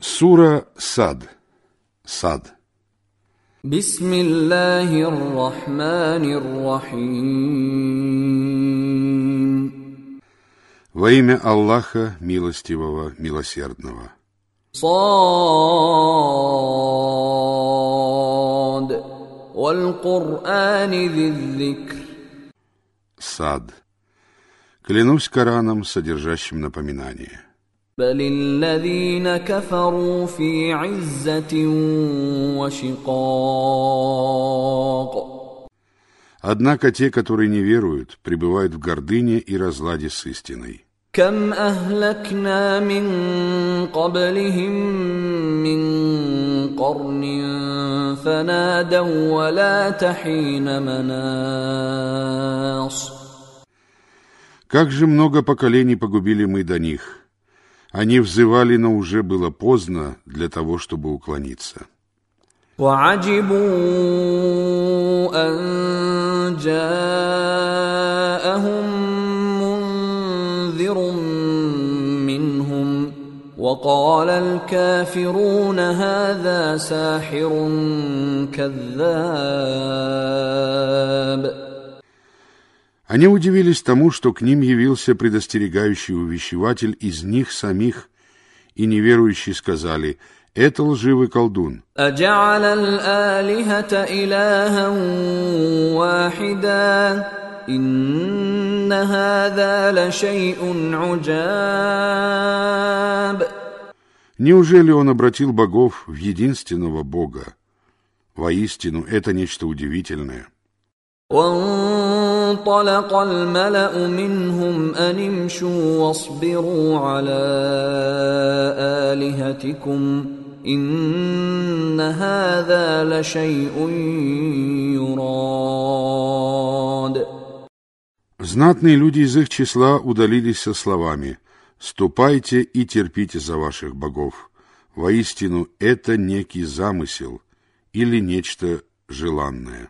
Сура Сад. Сад. Бисмиллахир-рахманир-рахим. Во имя Аллаха, милостивого, милосердного. Сад. Сад. Клянусь Кораном, содержащим напоминание. بل الذين كفروا في عزة وشقاق Однако те, которые не веруют, пребывают в гордыне и разладе с истиной. كم أهلكنا من قبلهم من قرن فنادوا ولا تحين مناص Как же много поколений погубили мы до них. Они взывали, но уже было поздно для того, чтобы уклониться. وعجبوا أن جاءهم منذر منهم وقال الكافرون هذا ساحر كذاب они удивились тому, что к ним явился предостерегающий увещеватель из них самих, и неверующие сказали «Это лживый колдун». Неужели он обратил богов в единственного бога? Воистину, это нечто удивительное. وانطلق الملأ منهم أن امشوا واصبروا على آلهتكم إن هذا لشيء يراد Знатные люди из их числа удалились со словами «Ступайте и терпите за ваших богов». Воистину, это некий замысел или нечто желанное.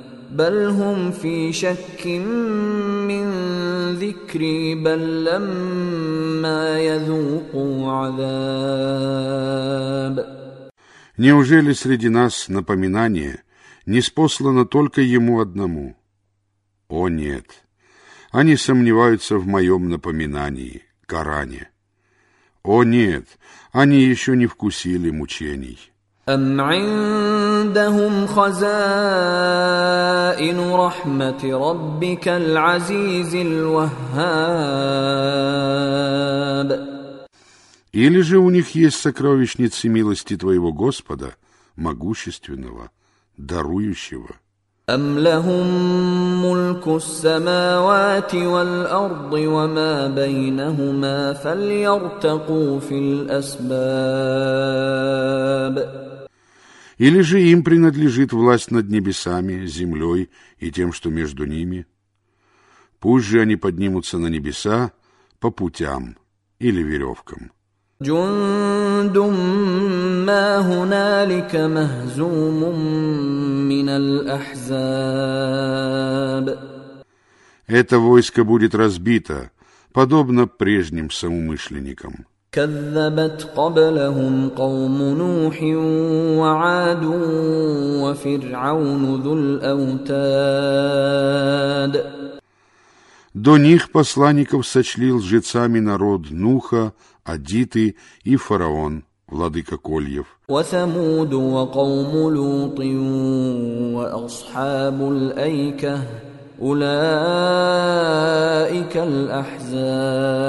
بل هم في شك من ذكري بل لما يذوقوا عذاب Неужели среди нас напоминание не спослано только ему одному? О нет! Они сомневаются в моем напоминании, Коране. О нет! Они еще не вкусили мучений. أم عندهم خزائن رحمة ربك العزيز الوهاب Или же у них есть сокровищницы милости твоего Господа, могущественного, дарующего? أم لهم ملك السماوات والأرض وما بينهما فليرتقوا في الأسباب Или же им принадлежит власть над небесами, землей и тем, что между ними? Пусть же они поднимутся на небеса по путям или веревкам. Это войско будет разбито, подобно прежним самоумышленникам. كذبت قبلهم قوم نوح وعاد وفرعون ذو الأوتاد До них посланников сочли лжецами народ Нуха, Адиты и фараон, владыка Кольев. وثمود وقوم لوط وأصحاب الأيكة أولئك الأحزاب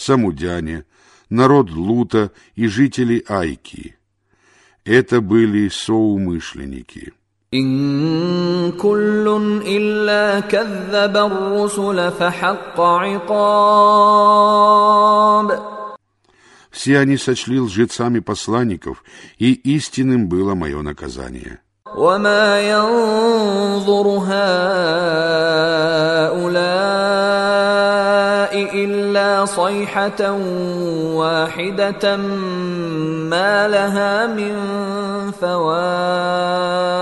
Самудяне, народ Лута и жители Айки. Это были соумышленники. إن كل إلا كذب الرسل فحق عقاب Все они сочли лжецами посланников, и истинным было мое наказание. وما ينظر هؤلاء الا صيحه واحده ما لها من فواق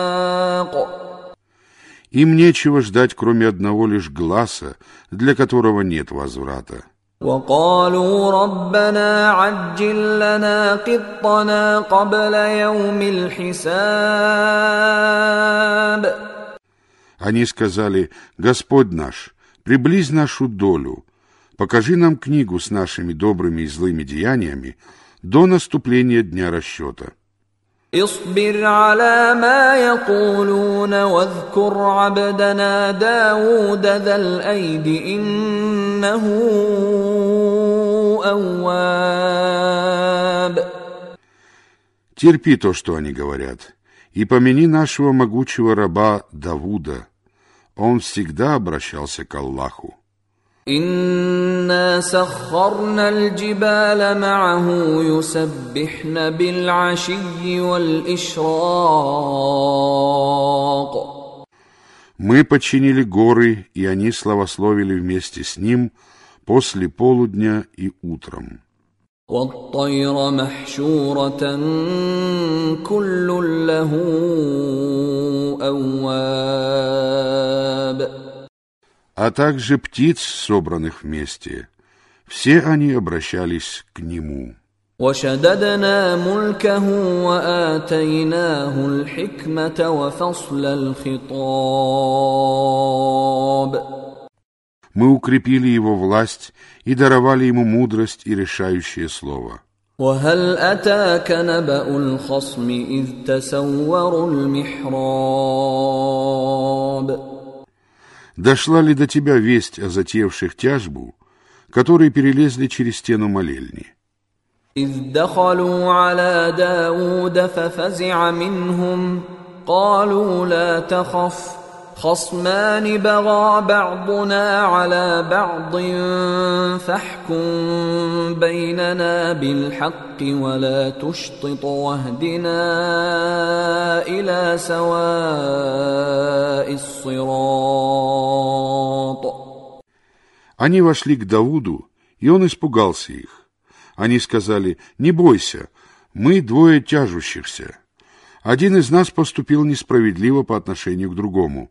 Им нечего ждать, кроме одного лишь глаза, для которого нет возврата. وقالوا ربنا عجل لنا قطنا قبل يوم الحساب Они сказали, Господь наш, приблизь нашу долю, покажи нам книгу с нашими добрыми и злыми деяниями до наступления дня расчета. اصبر على ما يقولون واذكر عبدنا داود ذا الأيد إنه أواب Терпи то, что они говорят, и помяни нашего могучего раба Давуда. Он всегда обращался к Аллаху. إنا سخرنا الجبال معه يسبحن بالعشي والإشراق Мы подчинили горы, и они славословили вместе с ним после полудня и утром. والطير محشورة كل له أواب а также птиц, собранных вместе. Все они обращались к нему. وشددنا ملكه وآتيناه الحكمة وفصل الخطاب Мы укрепили его власть и даровали ему мудрость и решающее слово. وهل أتاك نبأ الخصم إذ تسوروا المحراب Дошла ли до тебя весть о затеявших тяжбу, которые перелезли через стену молельни? إذ دخلوا على داود ففزع منهم قالوا لا تخف خصمان بغى بعضنا على بعض فاحكم بيننا بالحق ولا تشطط واهدنا الى سواء الصراط Они вошли к Давуду, и он испугался их. Они сказали, не бойся, мы двое тяжущихся. Один из нас поступил несправедливо по отношению к другому.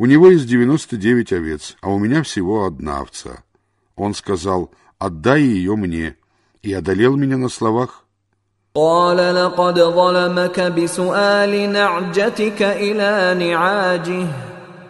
У него есть девяносто девять овец, а у меня всего одна овца. Он сказал, отдай ее мне, и одолел меня на словах. قال لقد ظلمك بسؤال نعجتك إلى نعاجه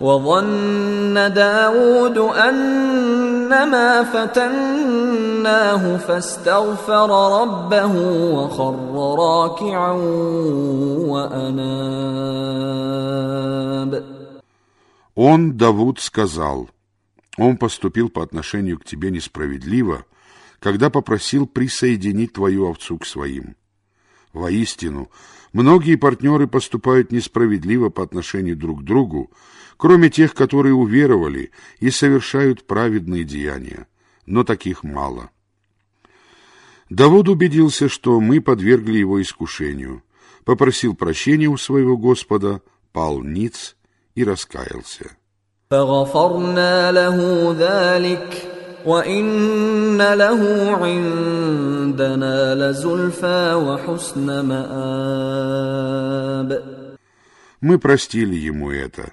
وظن داود أنما فتناه فاستغفر ربه وخر راكعا وأناب Он, Давуд, сказал, он поступил по отношению к тебе несправедливо, когда попросил присоединить твою овцу к своим. Воистину, многие партнеры поступают несправедливо по отношению друг к другу, кроме тех, которые уверовали и совершают праведные деяния, но таких мало. Давуд убедился, что мы подвергли его искушению, попросил прощения у своего Господа, пал ниц и раскаялся. فغفرنا له ذلك وإن له عندنا لزلفى وحسن مآب Мы простили ему это.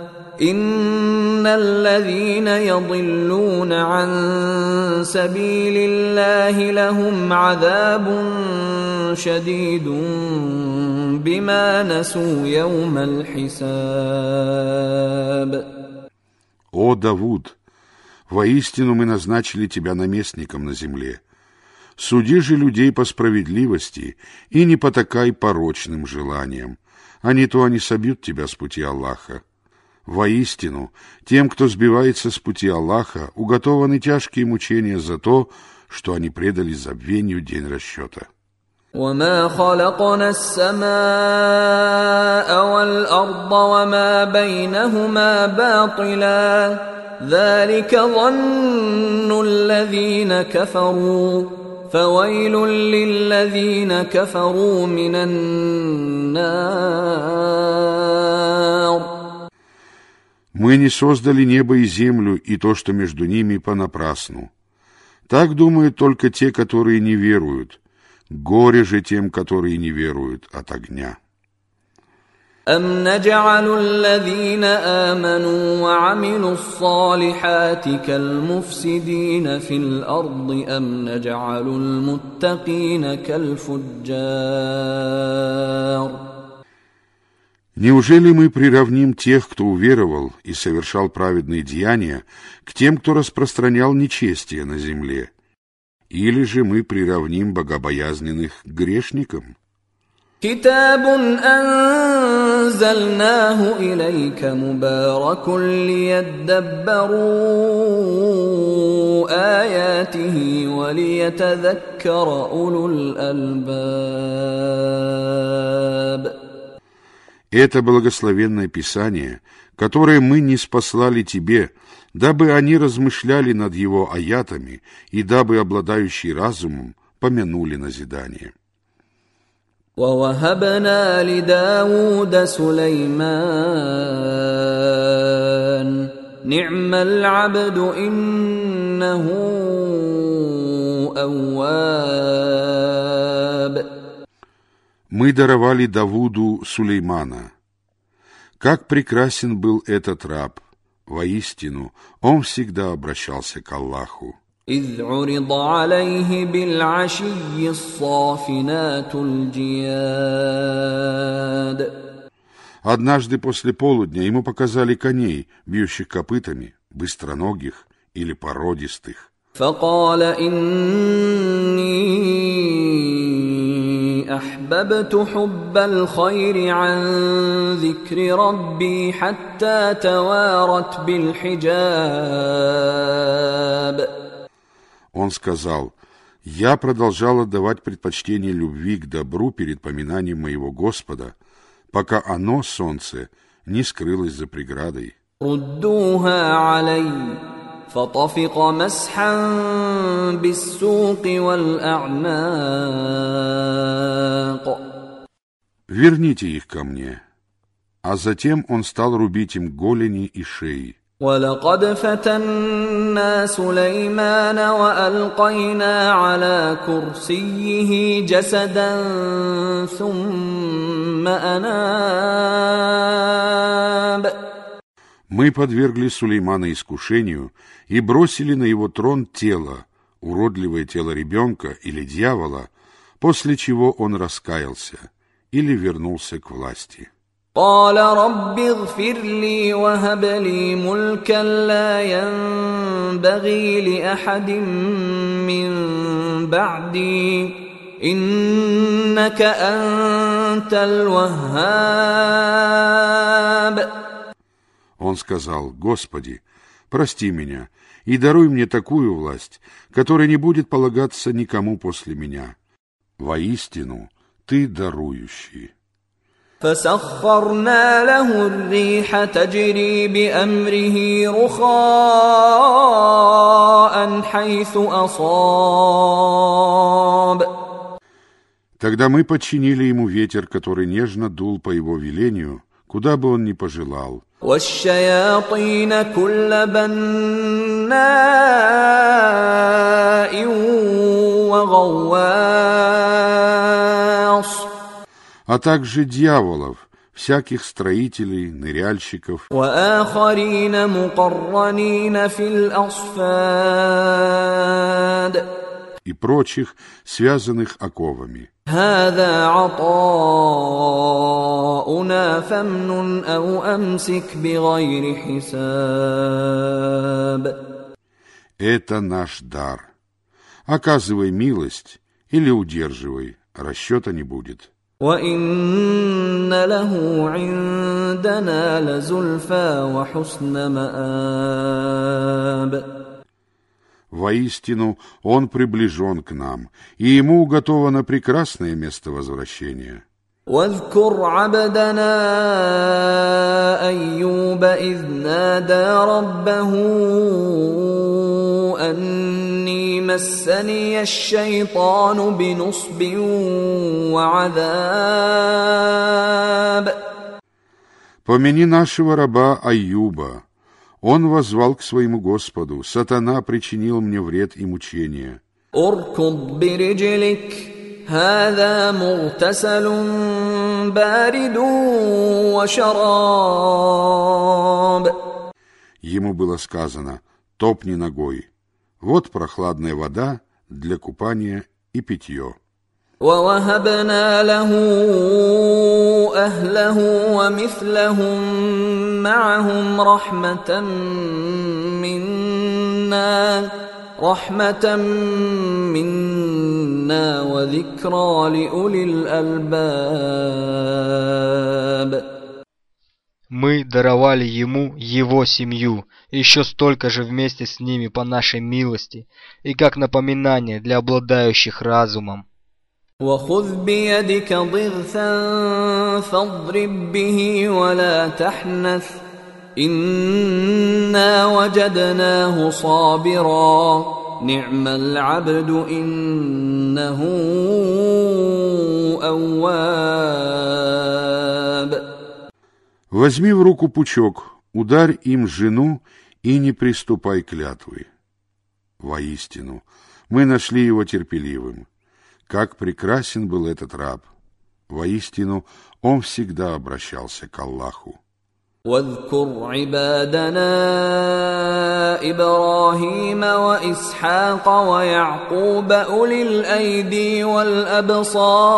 ان الذين يضلون عن سبيل الله لهم عذاب شديد بما نسوا يوم الحساب О, Давуд, воистину мы назначили тебя наместником на земле. Суди же людей по справедливости и не потакай порочным желаниям, а не то они собьют тебя с пути Аллаха. Воистину, тем, кто сбивается с пути Аллаха, уготованы тяжкие мучения за то, что они предали забвению день расчета. وما خلقنا السماء والارض وما بينهما باطلا ذلك ظن الذين كفروا فويل للذين كفروا من النار Мы не создали небо и землю и то, что между ними, понапрасну. Так думают только те, которые не веруют. Горе же тем, которые не веруют от огня. أم نجعل الذين آمنوا وعملوا الصالحات كالمفسدين في الأرض أم نجعل المتقين كالفجار Неужели мы приравним тех, кто уверовал и совершал праведные деяния, к тем, кто распространял нечестие на земле? Или же мы приравним богобоязненных к грешникам? كتاب أنزلناه إليك مبارك ليدبروا آياته وليتذكر أولو الألباب Это благословенное Писание, которое мы не спаслали тебе, дабы они размышляли над его аятами и дабы обладающие разумом помянули назидание. ووهبنا لداود سليمان نعم العبد إنه أواب Мы даровали Давуду Сулеймана. Как прекрасен был этот раб! Воистину, он всегда обращался к Аллаху. إذ عرض عليه بالعشي الصافنات الجياد Однажды после полудня ему показали коней, бьющих копытами, быстроногих или породистых. فقال إني أحببت حب الخير عن ذكر ربي حتى توارت بالحجاب Он сказал, «Я продолжал отдавать предпочтение любви к добру перед поминанием моего Господа, пока оно, солнце, не скрылось за преградой». ردوها علي فطفق مسحا بالسوق والأعناق «Верните их ко мне». А затем он стал рубить им голени и шеи. ولقد فتنا سليمان والقينا على كرسيه جسدا ثم اناب Мы подвергли Сулеймана искушению и бросили на его трон тело, уродливое тело ребенка или дьявола, после чего он раскаялся или вернулся к власти. قال رب اغفر لي وهب لي ملكا لا ينبغي لاحد من بعدي انك انت الوهاب Он сказал, «Господи, прости меня и даруй мне такую власть, которая не будет полагаться никому после меня. Воистину, Ты дарующий». فسخرنا له الريح تجري بامره رخاء رخاء حيث أصاب Тогда мы подчинили ему ветер, который нежно дул по его велению, куда бы он ни пожелал. والشياطين كل بناء وغواص а также дьяволов, всяких строителей, ныряльщиков وآخرين مقرنين في الأصفاد и прочих, связанных оковами. هذا عطاؤنا فامنن أو أمسك بغير حساب Это наш дар. Оказывай милость или удерживай, расчета не будет. وإن له عندنا لزلفى وحسن مآب Воистину, он приближен к нам, и ему уготовано прекрасное место возвращения. واذكر عبدنا أيوب إذ نادى ربه أني مسني الشيطان بنصب وعذاب Помяни нашего раба Аюба. он возвал к своему Господу, «Сатана причинил мне вред и мучения». «Уркуб бирджелик, хада мутасалун бариду ва шараб». Ему было сказано, «Топни ногой, вот прохладная вода для купания и питье». ووهبنا له اهله ومثلهم معهم رحمه منا رحمه منا وذكرى لاولي الالباب Мы даровали ему его семью, еще столько же вместе с ними по нашей милости, и как напоминание для обладающих разумом. وخذ بيدك ضغثا فاضرب به ولا تحنث انا وجدناه صابرا نعم العبد انه اواب Возьми в руку пучок, ударь им жену и не приступай клятвы. Воистину, мы нашли его терпеливым. Как прекрасен был этот раб! Воистину, он всегда обращался к Аллаху. واذكر عبادنا ابراهيم واسحاق ويعقوب اولي الايدي والابصار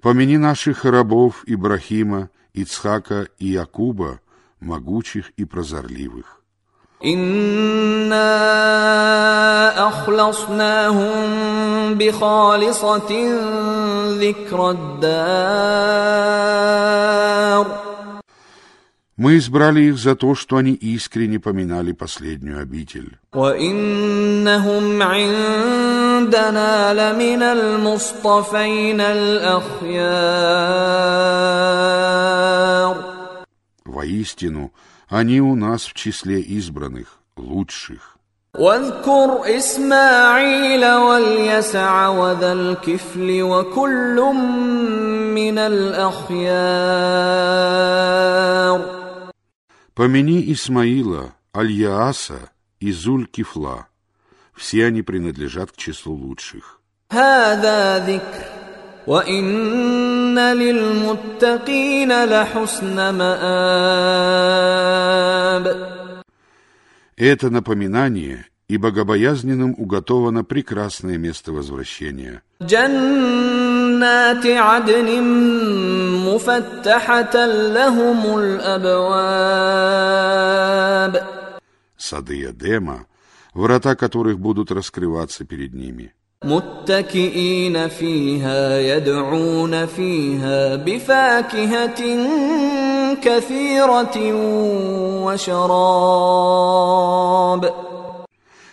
Помяни наших рабов Ибрахима, Ицхака и Якуба, могучих и прозорливых. انا اخلصناهم بخالصه ذكر الدار Мы избрали их за то, что они искренне поминали последнюю обитель. وانهم عندنا لمن المصطفين الاخيار Воистину, они у нас в числе избранных, лучших. واذكر اسماعيل واليسع وذا الكفل وكل من الاخيار Помяни Исмаила, Аль-Яаса и Зуль-Кифла. Все они принадлежат к числу лучших. هذا ذكر وان للمتقين لحسن مآب Это напоминание, и богобоязненным уготовано прекрасное место возвращения. جنات عدن مفتحة لهم الأبواب Сады Эдема, врата которых будут раскрываться перед ними. متكئين فيها يدعون فيها بفاكهة كثيرة وشراب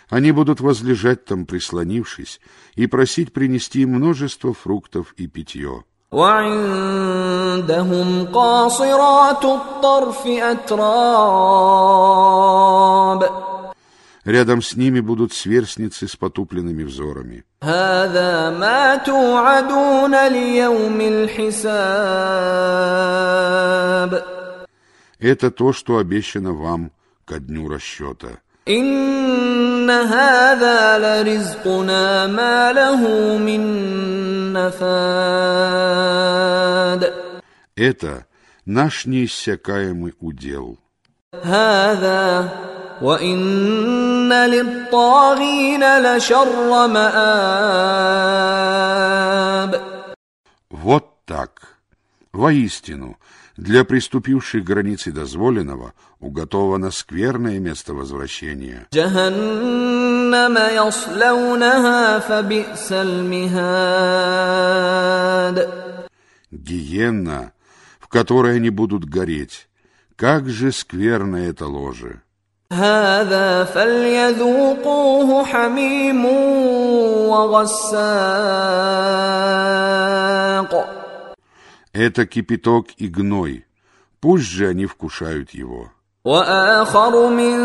Они будут возлежать там, прислонившись, и просить принести им множество фруктов и питье. وعندهم قاصرات الطرف أتراب التراب Рядом с ними будут сверстницы с потупленными взорами. هذا ما توعدون ليوم الحساب Это то, что обещано вам ко дню расчета. إن هذا لرزقنا ما له من نفاد Это наш неиссякаемый удел. هذا وإن للطاغين لشر مآب Вот так. Воистину, для приступивших границы дозволенного уготовано скверное место возвращения. جهنم يصلونها فبئس المهاد Гиенна, в которой они будут гореть. Как же скверно это ложе! هذا فليذوقوه حميم وغساق Это кипяток и гной. Пусть же они вкушают его. واخر من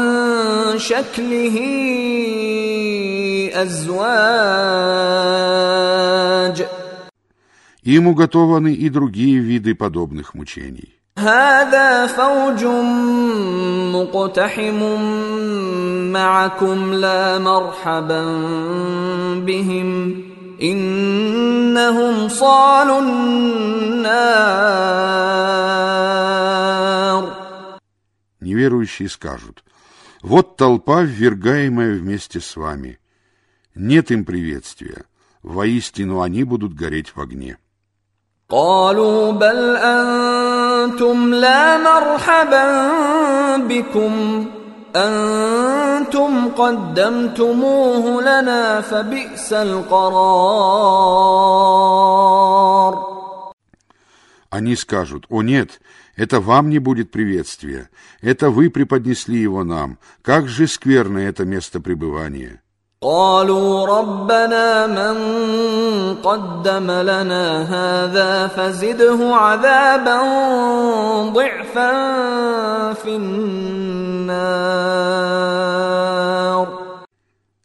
شكله ازواج Им уготованы и другие виды подобных мучений. هذا فوج مقتحم معكم لا مرحبا بهم انهم صالوا النار Неверующие скажут, вот толпа, ввергаемая вместе с вами. Нет им приветствия. Воистину они будут гореть в огне. قالوا بل انتم لا مرحبا بكم انتم قدمتموه لنا فبئس القرار Они скажут, о нет, это вам не будет приветствия. Это вы преподнесли его нам. Как же скверно это место пребывания. قالوا ربنا من قدم لنا هذا فزده عذابا ضعفا في النار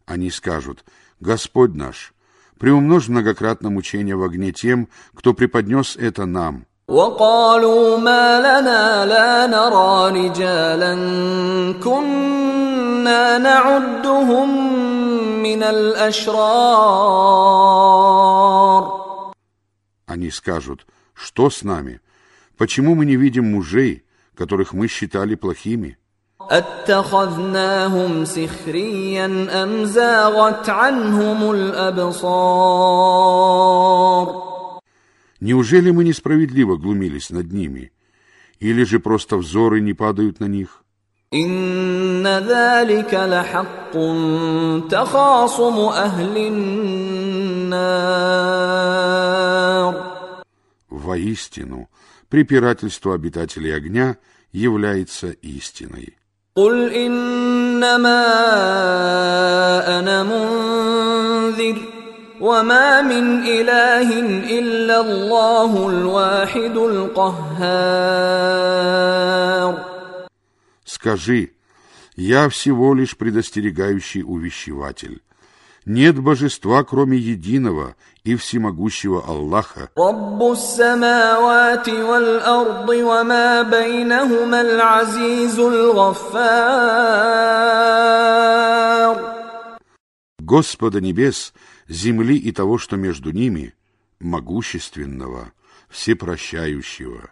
Они скажут, Господь наш, приумножь многократно мучение в огне тем, кто преподнес это нам. وقالوا ما لنا لا نرى رجالا كنا نعدهم من الاشرار Они скажут, что с нами? Почему мы не видим мужей, которых мы считали плохими? اتخذناهم سخريا ام زاغت عنهم الابصار Неужели мы несправедливо глумились над ними? Или же просто взоры не падают на них? ان ذلك لحق تخاصم اهل النار Воистину, препирательство обитателей огня является истиной. قل انما انا منذر وما من اله الا الله الواحد القهار скажи, я всего лишь предостерегающий увещеватель. Нет божества, кроме единого и всемогущего Аллаха. Господа небес, земли и того, что между ними, могущественного, всепрощающего.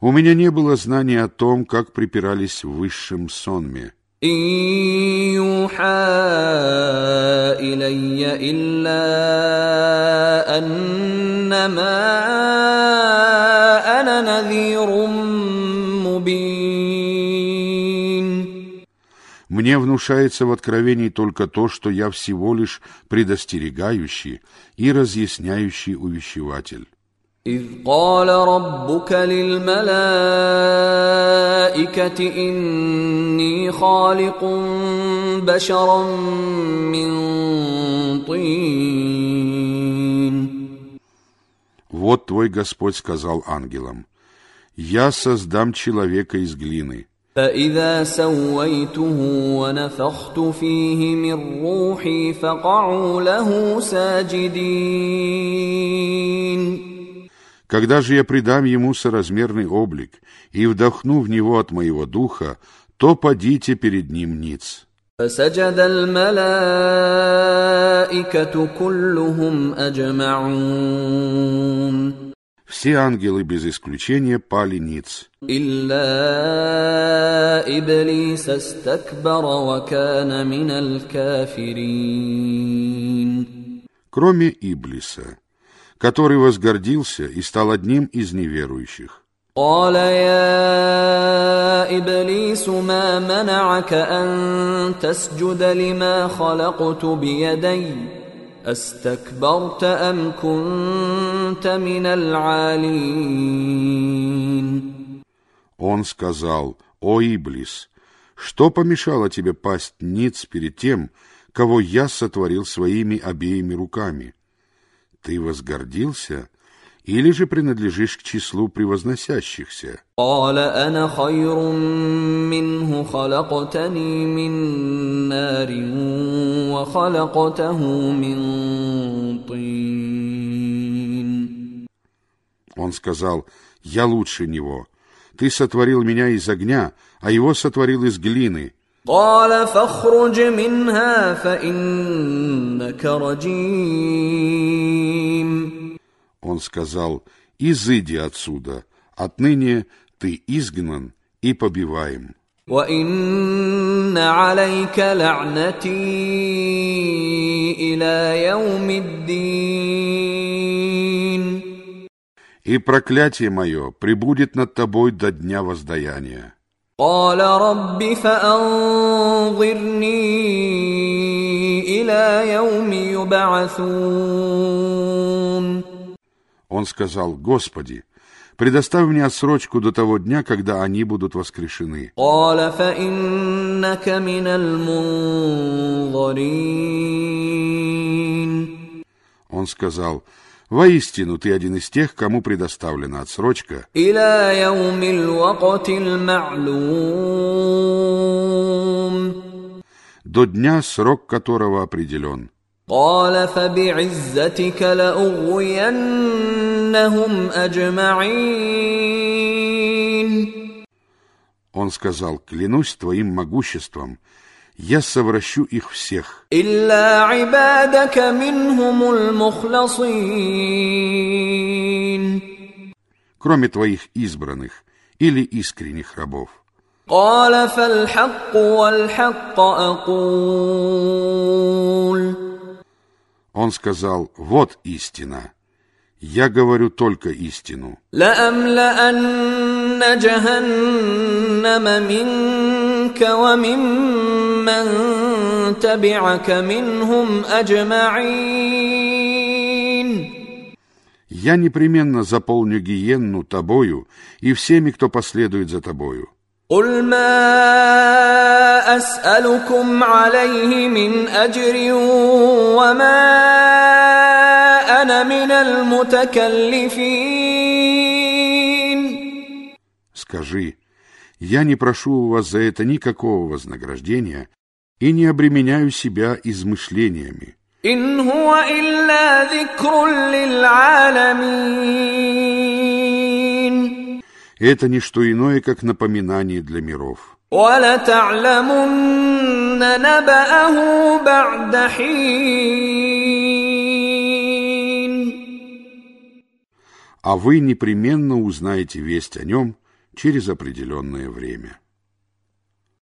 У меня не было знания о том, как припирались в высшем сонме. إن يوحى إلي إلا أنما أنا نذير مبين Мне внушается в откровении только то, что я всего лишь предостерегающий и разъясняющий увещеватель. إذ قال ربك للملائكة إني خالق بشرا من طين Вот твой Господь сказал ангелам, «Я создам человека из глины, فإذا سويته ونفخت فيه من روحي فقعوا له ساجدين Когда же я придам ему соразмерный облик и вдохну в него от моего духа, то подите перед ним ниц». فسجد الملائكة كلهم أجمعون Все ангелы без исключения пали ниц, إلا إبليس استكبر وكان من الكافرين кроме Иблиса, который возгордился и стал одним из неверующих. قال يا إبليس ما منعك أن تسجد لما خلقت بيدي أستكبرت أم كنت من العالين Он сказал, «О, Иблис, что помешало тебе пасть ниц перед тем, кого я сотворил своими обеими руками? Ты возгордился или же принадлежишь к числу превозносящихся?» قال أنا خير منه خلقتني من نار وخلقته من طين Он сказал, «Я лучше него. Ты сотворил меня из огня, а его сотворил из глины. قال فاخرج منها فإنك رجيم Он сказал, «Изыди отсюда, отныне ты изгнан и побиваем». وإن عليك لعنتي إلى يوم الدين И проклятие мое прибудет над тобой до дня воздаяния. قال رب فأنظرني إلى يوم يبعثون Он сказал, «Господи, предоставь мне отсрочку до того дня, когда они будут воскрешены». قال فإنك من المنظرين Он сказал, «Воистину ты один из тех, кому предоставлена отсрочка إلى يوم الوقت المعلوم до дня, срок которого определен». قال فبعزتك لأغوينهم أجمعين Он сказал, «Клянусь твоим могуществом, я совращу их всех, إلا عبادك منهم المخلصين кроме твоих избранных или искренних рабов». قال فالحق والحق أقول Он сказал, «Вот истина. Я говорю только истину. لأملأن جهنم منك وممن تبعك منهم أجمعين Я непременно заполню гиенну тобою и всеми, кто последует за тобою. قل ما أسألكم عليه من أجر وما أنا من المتكلفين Скажи, я не прошу у вас за это никакого вознаграждения и не обременяю себя измышлениями. Это не что иное, как напоминание для миров. А вы непременно узнаете весть о нем через определенное время.